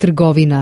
trgovina.